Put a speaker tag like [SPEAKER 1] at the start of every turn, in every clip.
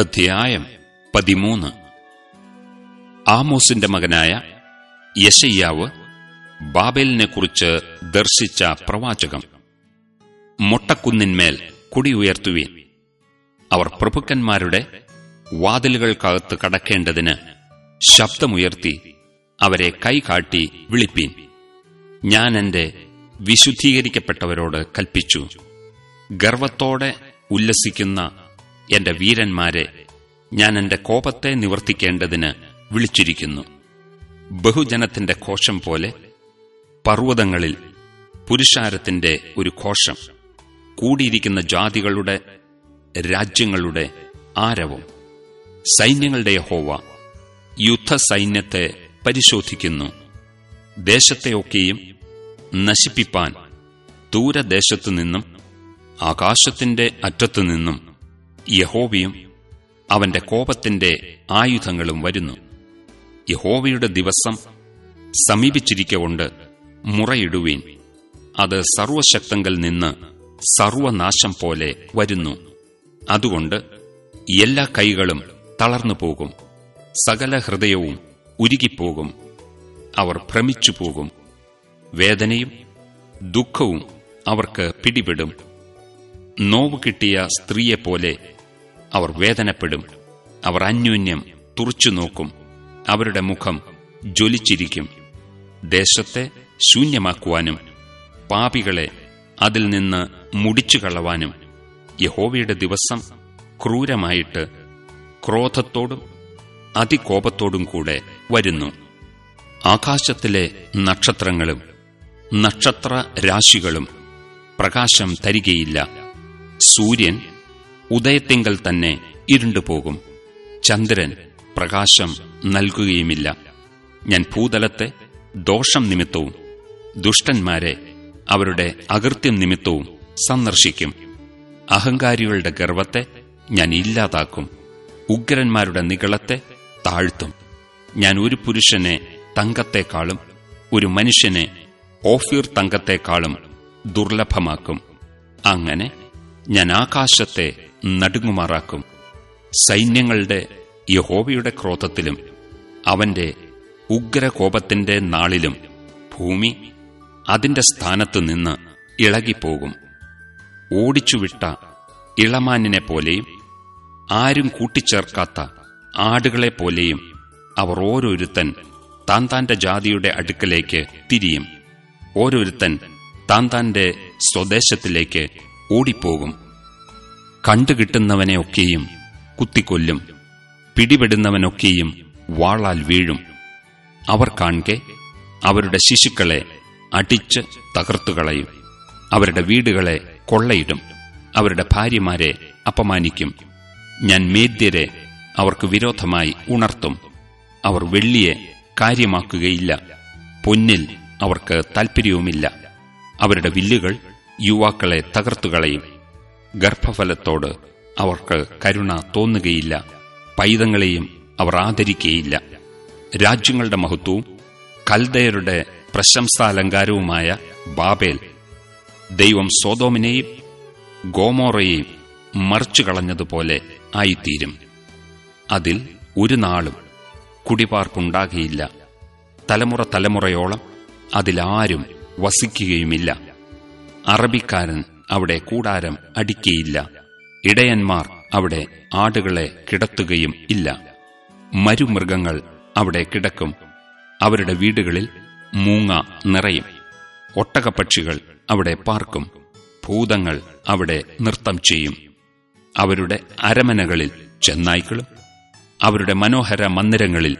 [SPEAKER 1] അധ്യായം പതിമൂന്ന്. ആമോസിന്റെ മകനായ യശയ്യാവ് ബാബേലിനെക്കുറിച്ച് ദർശിച്ച പ്രവാചകം മൊട്ടക്കുന്നിന്മേൽ കുടി ഉയർത്തുവീൻ. അവർ പ്രഭുക്കന്മാരുടെ വാതിലുകൾക്കകത്ത് കടക്കേണ്ടതിന് ശബ്ദമുയർത്തി അവരെ കൈകാട്ടി വിളിപ്പീൻ. ഞാൻ എന്റെ വിശുദ്ധീകരിക്കപ്പെട്ടവരോട് കൽപ്പിച്ചു. ഗർവത്തോടെ ഉല്ലസിക്കുന്ന എന്റെ വീരന്മാരെ ഞാൻ എന്റെ കോപത്തെ നിവർത്തിക്കേണ്ടതിന് വിളിച്ചിരിക്കുന്നു. ബഹുജനത്തിന്റെ ഘോഷം പോലെ പർവതങ്ങളിൽ പുരുഷാരത്തിന്റെ ഒരു ഘോഷം കൂടിയിരിക്കുന്ന ജാതികളുടെ രാജ്യങ്ങളുടെ ആരവം. സൈന്യങ്ങളുടെ ഹോവ യുദ്ധസൈന്യത്തെ പരിശോധിക്കുന്നു. ദേശത്തെയൊക്കെയും നശിപ്പിപ്പാൻ ദൂരദേശത്തുനിന്നും ആകാശത്തിന്റെ അറ്റത്തുനിന്നും യഹോവയും അവന്റെ കോപത്തിന്റെ ആയുധങ്ങളും വരുന്നു. യഹോവയുടെ ദിവസം സമീപിച്ചിരിക്കൊണ്ട് മുറയിടുവീൻ. അത് സർവശക്തങ്കൽ നിന്ന് സർവനാശം പോലെ വരുന്നു. അതുകൊണ്ട് എല്ലാ കൈകളും തളർന്നു പോകും. സകല ഹൃദയവും ഉരുകിപ്പോകും. അവർ ഭ്രമിച്ചു പോകും. വേദനയും ദുഃഖവും അവർക്ക് പിടിപെടും. നോവ് കിട്ടിയ സ്ത്രീയെപ്പോലെ അവർ വേദനപ്പെടും. അവർ അന്യോന്യം തുറച്ചുനോക്കും അവരുടെ മുഖം ജ്വലിച്ചിരിക്കും. ദേശത്തെ ശൂന്യമാക്കുവാനും പാപികളെ അതിൽ നിന്ന് മുടിച്ചു കളവാനും യഹോവയുടെ ദിവസം ക്രൂരമായിട്ട് ക്രോധത്തോടും അതികോപത്തോടും കൂടെ വരുന്നു. ആകാശത്തിലെ നക്ഷത്രങ്ങളും നക്ഷത്ര രാശികളും പ്രകാശം തരികയില്ല. സൂര്യൻ ഉദയത്തിങ്കൽ തന്നെ ഇരുണ്ടുപോകും. ചന്ദ്രൻ പ്രകാശം നൽകുകയുമില്ല. ഞാൻ ഭൂതലത്തെ ദോഷം നിമിത്തവും ദുഷ്ടന്മാരെ അവരുടെ അകൃത്യം നിമിത്തവും സന്ദർശിക്കും. അഹങ്കാരികളുടെ ഗർവത്തെ ഞാൻ ഇല്ലാതാക്കും. ഉഗ്രന്മാരുടെ നികളത്തെ താഴ്ത്തും. ഞാൻ ഒരു പുരുഷനെ തങ്കത്തെക്കാളും ഒരു മനുഷ്യനെ ഓഫീർ തങ്കത്തെക്കാളും ദുർലഭമാക്കും. അങ്ങനെ ഞാൻ ആകാശത്തെ നടുങ്ങുമാറാക്കും. സൈന്യങ്ങളുടെ യഹോവയുടെ ക്രോധത്തിലും അവന്റെ ഉഗ്രകോപത്തിന്റെ നാളിലും ഭൂമി അതിന്റെ സ്ഥാനത്തു നിന്ന് ഇളകിപ്പോകും. ഓടിച്ചുവിട്ട ഇളമാനിനെ പോലെയും ആരും കൂട്ടിച്ചേർക്കാത്ത ആടുകളെപ്പോലെയും അവർ ഓരോരുത്തൻ താൻ താന്റെ ജാതിയുടെ അടുക്കലേക്ക് തിരിയും. ഓരോരുത്തൻ താൻ താന്റെ സ്വദേശത്തിലേക്ക് ഓടിപ്പോകും. കണ്ടുകിട്ടുന്നവനെയൊക്കെയും കുത്തിക്കൊല്ലും പിടിപെടുന്നവനൊക്കെയും വാളാൽ വീഴും. അവർ കാൺകെ അവരുടെ ശിശുക്കളെ അടിച്ച് തകർത്തുകളയും അവരുടെ വീടുകളെ കൊള്ളയിടും അവരുടെ ഭാര്യമാരെ അപമാനിക്കും. ഞാൻ മേദ്യരെ അവർക്ക് വിരോധമായി ഉണർത്തും. അവർ വെള്ളിയെ കാര്യമാക്കുകയില്ല പൊന്നിൽ അവർക്ക് താൽപ്പര്യവുമില്ല അവരുടെ വില്ലുകൾ യുവാക്കളെ തകർത്തുകളയും. ഗർഭഫലത്തോട് അവർക്ക് കരുണ തോന്നുകയില്ല. പൈതങ്ങളെയും അവർ ആദരിക്കുകയില്ല രാജ്യങ്ങളുടെ മഹത്വവും കൽദയരുടെ പ്രശംസാലങ്കാരവുമായ ബാബേൽ ദൈവം സോതോമിനെയും ഗോമോറയെയും മറിച്ചു കളഞ്ഞതുപോലെ ആയിത്തീരും. അതിൽ ഒരു നാളും കുടിപാർപ്പുണ്ടാകുകയില്ല തലമുറ തലമുറയോളം അതിലാരും വസിക്കുകയുമില്ല. അറബിക്കാരൻ അവിടെ കൂടാരം അടിക്കയില്ല. ഇടയന്മാർ അവിടെ ആടുകളെ കിടത്തുകയും ഇല്ല. മരുമൃഗങ്ങൾ അവിടെ കിടക്കും. അവരുടെ വീടുകളിൽ മൂങ്ങ നിറയും. ഒട്ടകപ്പക്ഷികൾ അവിടെ പാർക്കും. ഭൂതങ്ങൾ അവിടെ നൃത്തം ചെയ്യും. അവരുടെ അരമനകളിൽ ചെന്നായ്ക്കളും. അവരുടെ മനോഹര മന്ദിരങ്ങളിൽ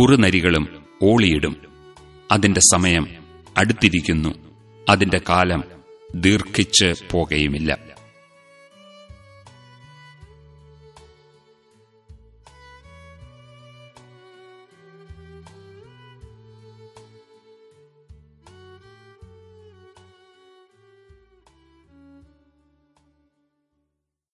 [SPEAKER 1] കുറുനരികളും ഓളിയിടും. അതിന്റെ സമയം അടുത്തിരിക്കുന്നു. അതിന്റെ കാലം ദീർഘിച്ച് പോകുകയുമില്ല